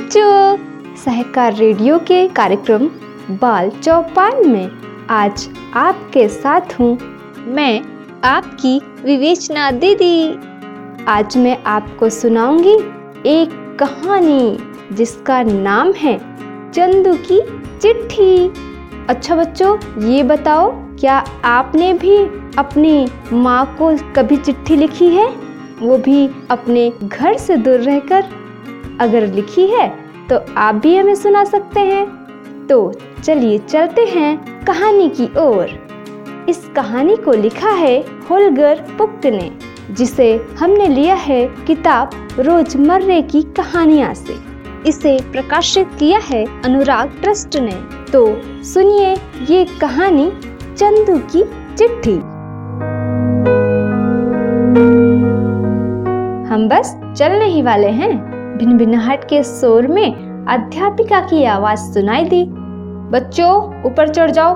बच्चों, सहकार रेडियो के कार्यक्रम बाल चौपाल में आज आपके साथ हूँ मैं आपकी विवेचना दीदी। आज मैं आपको सुनाऊँगी एक कहानी जिसका नाम है चंदू की चिट्ठी। अच्छा बच्चों, ये बताओ, क्या आपने भी अपनी माँ को कभी चिट्ठी लिखी है? वो भी अपने घर से दूर रहकर? अगर लिखी है तो आप भी हमें सुना सकते हैं। तो चलिए चलते हैं कहानी की ओर। इस कहानी को लिखा है होलगर पुक्त ने, जिसे हमने लिया है किताब रोजमर्रे की कहानियाँ से। इसे प्रकाशित किया है अनुराग ट्रस्ट ने। तो सुनिए ये कहानी चंदू की चिट्ठी। हम बस चलने ही वाले हैं। भिन भिन्नहट के शोर में अध्यापिका की आवाज़ सुनाई दी। बच्चों, ऊपर चढ़ जाओ।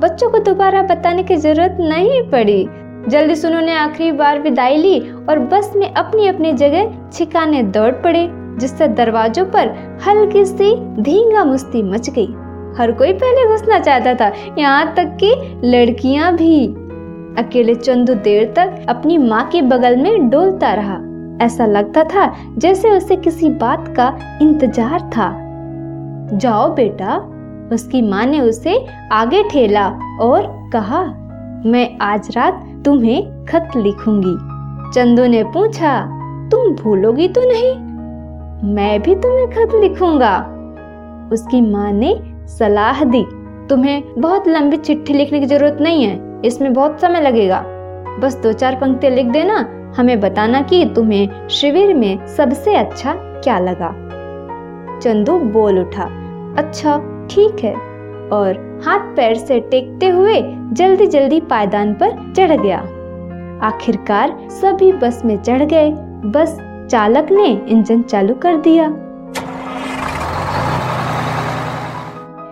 बच्चों को दोबारा बताने की ज़रूरत नहीं पड़ी। जल्दी सुनो ने आखिरी बार विदाई ली और बस में अपनी अपनी जगह छिकाने दौड़ पड़े, जिससे दरवाजों पर हल्की सी धींगा मुस्ती मच गई। हर कोई पहले घुसना चाहता था, यहाँ तक कि लड़कियाँ भी। अकेले चंदू देर तक अपनी माँ के बगल में डोलता रहा। ऐसा लगता था जैसे उसे किसी बात का इंतज़ार था। जाओ बेटा, उसकी माँ ने उसे आगे ठेला और कहा, मैं आज रात तुम्हें खत लिखूँगी। चंदू ने पूछा, तुम भूलोगी तो नहीं? मैं भी तुम्हें खत लिखूँगा। उसकी माँ ने सलाह दी, तुम्हें बहुत लंबी चिट्ठी लिखने की ज़रूरत नहीं है, इसमें बहुत समय लगेगा। बस दो चार पंक्तियाँ लिख देना, हमें बताना कि तुम्हें शिविर में सबसे अच्छा क्या लगा। चंदू बोल उठा अच्छा ठीक है। और हाथ पैर से टेकते हुए जल्दी जल्दी पायदान पर चढ़ गया। आखिरकार सभी बस में चढ़ गए। बस चालक ने इंजन चालू कर दिया।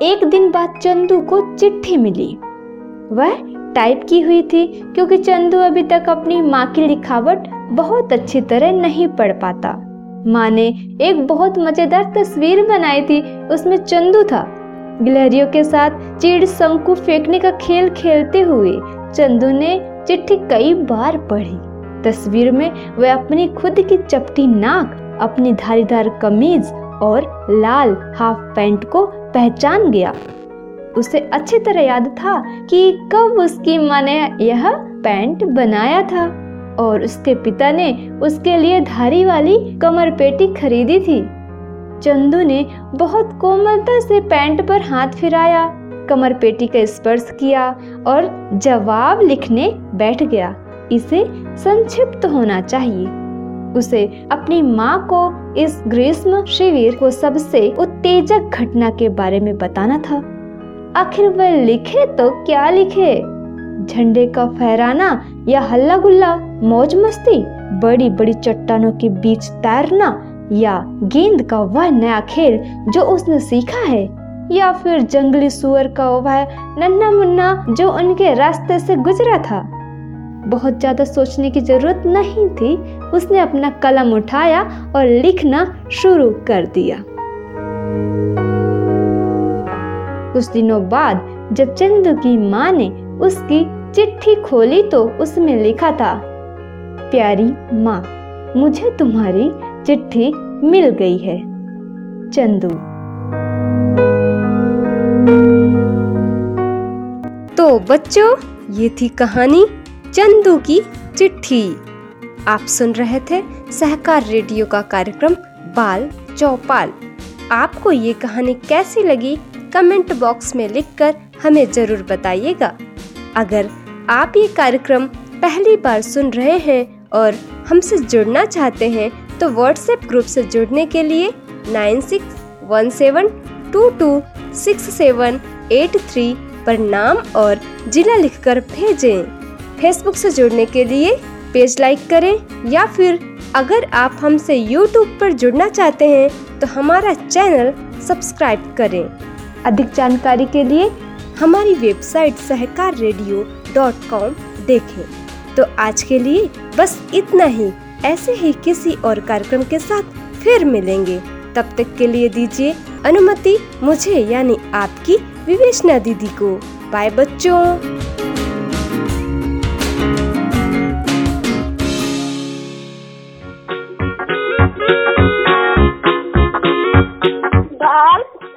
एक दिन बाद चंदू को चिट्ठी मिली। वह टाइप की हुई थी क्योंकि चंदू अभी तक अपनी माँ की लिखावट बहुत अच्छी तरह नहीं पढ़ पाता। माँ ने एक बहुत मज़ेदार तस्वीर बनाई थी, उसमें चंदू था। गिलहरियों के साथ चीड़ शंकु फेंकने का खेल खेलते हुए चंदू ने चिट्ठी कई बार पढ़ी। तस्वीर में वह अपनी खुद की चपटी नाक, अपनी धारीदार कमीज और लाल हाफ़ पैंट को पहचान गया। उसे अच्छी तरह याद था कि कब उसकी माँ ने यह पैंट बनाया था। और उसके पिता ने उसके लिए धारी वाली कमर पेटी खरीदी थी। चंदू ने बहुत कोमलता से पैंट पर हाथ फिराया, कमर पेटी का स्पर्श किया और जवाब लिखने बैठ गया। इसे संक्षिप्त होना चाहिए। उसे अपनी माँ को इस ग्रीष्म शिविर को सबसे उत्तेजक घटना के बारे में बताना था। आखिर वह लिखे तो क्या लिखे? झंडे का फहराना या हल्ला गुल्ला मौज मस्ती बड़ी बड़ी चट्टानों के बीच तैरना या गेंद का वह नया खेल जो उसने सीखा है? या फिर जंगली सुअर का वह नन्ना मुन्ना जो उनके रास्ते से गुजरा था? बहुत ज़्यादा सोचने की ज़रूरत नहीं थी। उसने अपना कलम उठाया और लिखना शुरू कर दिया। कुछ दिनों बाद जब चंदू की माँ ने उसकी चिट्ठी खोली तो उसमें लिखा था, प्यारी माँ, मुझे तुम्हारी चिट्ठी मिल गई है, चंदू तो बच्चों, ये थी कहानी चंदू की चिट्ठी। आप सुन रहे थे सहकार रेडियो का कार्यक्रम बाल चौपाल। आपको ये कहानी कैसी लगी? कमेंट बॉक्स में लिखकर हमें ज़रूर बताइएगा। अगर आप ये कार्यक्रम पहली बार सुन रहे हैं और हमसे जुड़ना चाहते हैं तो व्हाट्सएप ग्रुप से जुड़ने के लिए nine six one seven two two six seven eight three पर नाम और जिला लिखकर भेजें। फेसबुक से जुड़ने के लिए पेज लाइक करें या फिर अगर आप हमसे यूट्यूब पर जुड़ना चाहते हैं तो हमारा चैनल सब्सक्राइब करें। अधिक जानकारी के लिए हमारी website Sahakar radio dot com देखें। तो आज के लिए बस इतना ही। ऐसे ही किसी और कार्यक्रम के साथ फिर मिलेंगे। तब तक के लिए दीजिए अनुमति मुझे यानी आपकी विवेचना दीदी को। बाय बच्चों। बाल